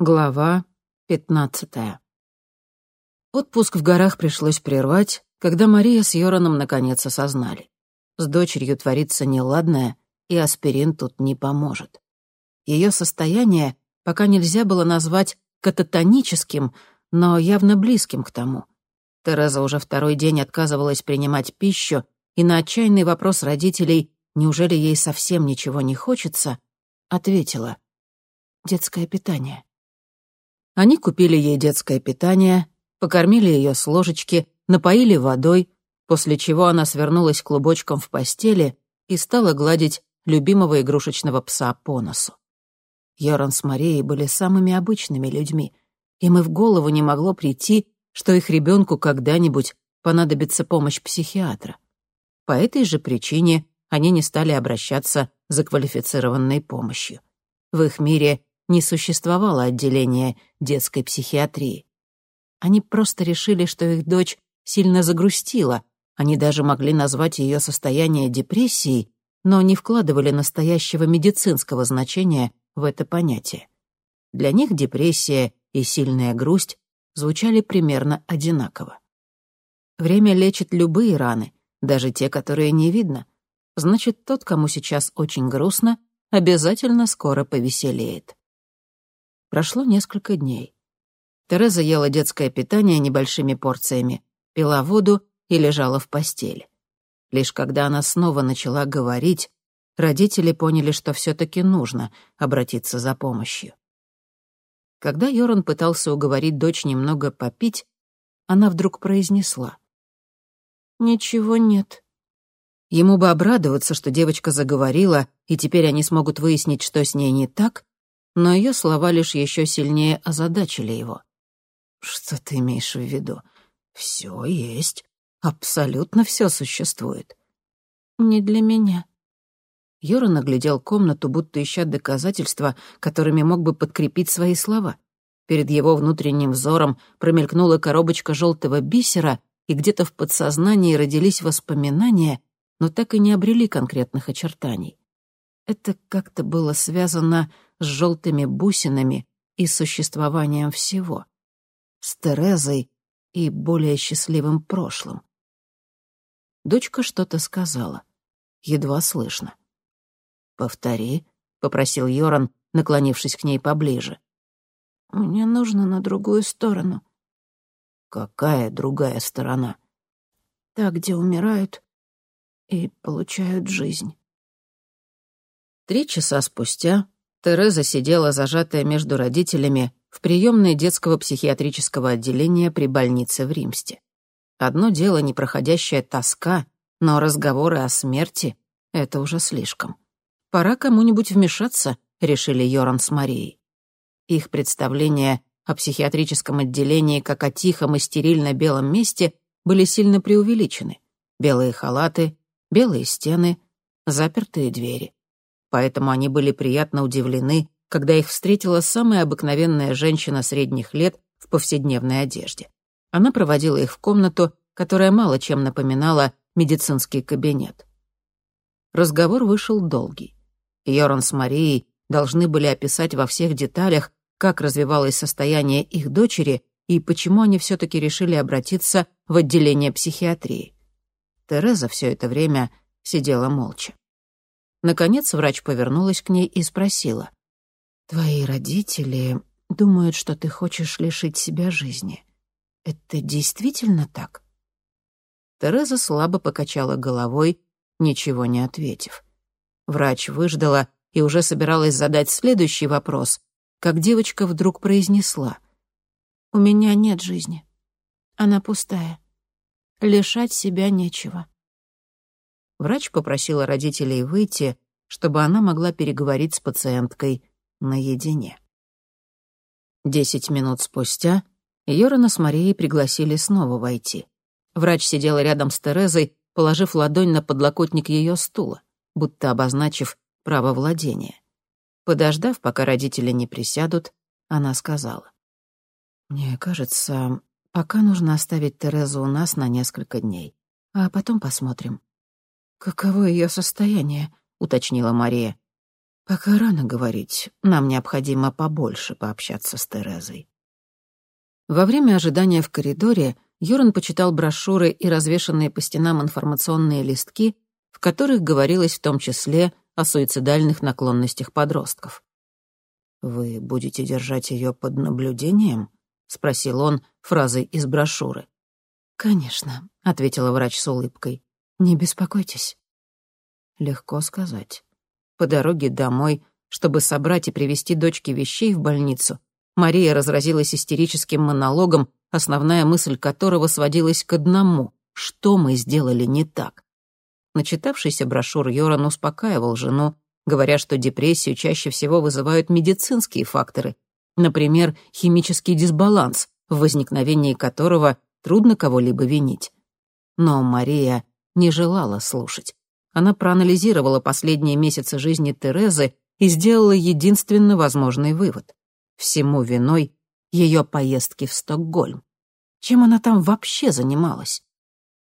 Глава пятнадцатая. Отпуск в горах пришлось прервать, когда Мария с Йораном наконец осознали. С дочерью творится неладное, и аспирин тут не поможет. Ее состояние пока нельзя было назвать кататоническим, но явно близким к тому. Тереза уже второй день отказывалась принимать пищу, и на отчаянный вопрос родителей, неужели ей совсем ничего не хочется, ответила — детское питание. Они купили ей детское питание, покормили ее с ложечки, напоили водой, после чего она свернулась клубочком в постели и стала гладить любимого игрушечного пса по носу. Йоран с Марией были самыми обычными людьми. Им и в голову не могло прийти, что их ребенку когда-нибудь понадобится помощь психиатра. По этой же причине они не стали обращаться за квалифицированной помощью. В их мире не существовало отделения детской психиатрии. Они просто решили, что их дочь сильно загрустила, они даже могли назвать ее состояние депрессией, но не вкладывали настоящего медицинского значения в это понятие. Для них депрессия и сильная грусть звучали примерно одинаково. Время лечит любые раны, даже те, которые не видно. Значит, тот, кому сейчас очень грустно, обязательно скоро повеселеет. Прошло несколько дней. Тереза ела детское питание небольшими порциями, пила воду и лежала в постели. Лишь когда она снова начала говорить, родители поняли, что все-таки нужно обратиться за помощью. Когда Йоран пытался уговорить дочь немного попить, она вдруг произнесла. «Ничего нет». Ему бы обрадоваться, что девочка заговорила, и теперь они смогут выяснить, что с ней не так, но ее слова лишь еще сильнее озадачили его. «Что ты имеешь в виду? Все есть. Абсолютно все существует». «Не для меня». Юра наглядел комнату, будто ища доказательства, которыми мог бы подкрепить свои слова. Перед его внутренним взором промелькнула коробочка желтого бисера, и где-то в подсознании родились воспоминания, но так и не обрели конкретных очертаний. Это как-то было связано с желтыми бусинами и существованием всего. С Терезой и более счастливым прошлым. Дочка что-то сказала. Едва слышно. «Повтори», — попросил Йоран, наклонившись к ней поближе. «Мне нужно на другую сторону». «Какая другая сторона?» «Та, где умирают и получают жизнь». Три часа спустя Тереза сидела зажатая между родителями в приемной детского психиатрического отделения при больнице в Римсте. Одно дело непроходящая тоска, но разговоры о смерти — это уже слишком. Пора кому-нибудь вмешаться, решили Йоран с Марией. Их представления о психиатрическом отделении как о тихом и стерильно-белом месте были сильно преувеличены. Белые халаты, белые стены, запертые двери поэтому они были приятно удивлены, когда их встретила самая обыкновенная женщина средних лет в повседневной одежде. Она проводила их в комнату, которая мало чем напоминала медицинский кабинет. Разговор вышел долгий. Йоран с Марией должны были описать во всех деталях, как развивалось состояние их дочери и почему они все-таки решили обратиться в отделение психиатрии. Тереза все это время сидела молча. Наконец врач повернулась к ней и спросила. «Твои родители думают, что ты хочешь лишить себя жизни. Это действительно так?» Тереза слабо покачала головой, ничего не ответив. Врач выждала и уже собиралась задать следующий вопрос, как девочка вдруг произнесла. «У меня нет жизни. Она пустая. Лишать себя нечего. Врач попросила родителей выйти, чтобы она могла переговорить с пациенткой наедине. Десять минут спустя Йорана с Марией пригласили снова войти. Врач сидела рядом с Терезой, положив ладонь на подлокотник ее стула, будто обозначив право владения. Подождав, пока родители не присядут, она сказала. «Мне кажется, пока нужно оставить Терезу у нас на несколько дней, а потом посмотрим. «Каково ее состояние?» — уточнила Мария. Пока рано говорить, нам необходимо побольше пообщаться с Терезой. Во время ожидания в коридоре Юран почитал брошюры и развешанные по стенам информационные листки, в которых говорилось в том числе о суицидальных наклонностях подростков. «Вы будете держать ее под наблюдением?» — спросил он фразой из брошюры. «Конечно», — ответила врач с улыбкой. «Не беспокойтесь». Легко сказать. По дороге домой, чтобы собрать и привезти дочке вещей в больницу, Мария разразилась истерическим монологом, основная мысль которого сводилась к одному — что мы сделали не так. Начитавшийся брошюр Йоран успокаивал жену, говоря, что депрессию чаще всего вызывают медицинские факторы, например, химический дисбаланс, в возникновении которого трудно кого-либо винить. Но Мария не желала слушать. Она проанализировала последние месяцы жизни Терезы и сделала единственно возможный вывод. Всему виной ее поездки в Стокгольм. Чем она там вообще занималась?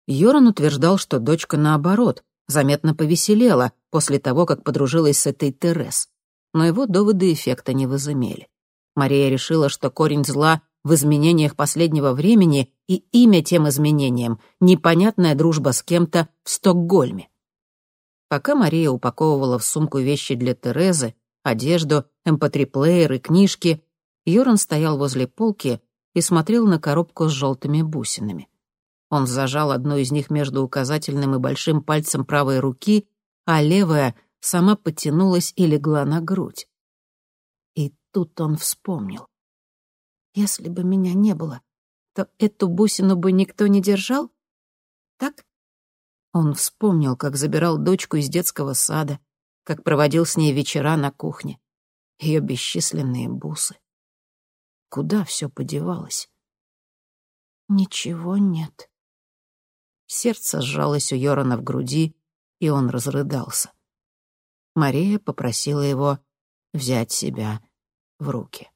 Йоран утверждал, что дочка, наоборот, заметно повеселела после того, как подружилась с этой Терез. Но его доводы эффекта не возымели. Мария решила, что корень зла в изменениях последнего времени и имя тем изменениям — непонятная дружба с кем-то в Стокгольме. Пока Мария упаковывала в сумку вещи для Терезы, одежду, mp3-плеер эм и книжки, Йоран стоял возле полки и смотрел на коробку с желтыми бусинами. Он зажал одну из них между указательным и большим пальцем правой руки, а левая сама потянулась и легла на грудь. И тут он вспомнил. Если бы меня не было, то эту бусину бы никто не держал? Так? Он вспомнил, как забирал дочку из детского сада, как проводил с ней вечера на кухне. Ее бесчисленные бусы. Куда все подевалось? Ничего нет. Сердце сжалось у Йорана в груди, и он разрыдался. Мария попросила его взять себя в руки.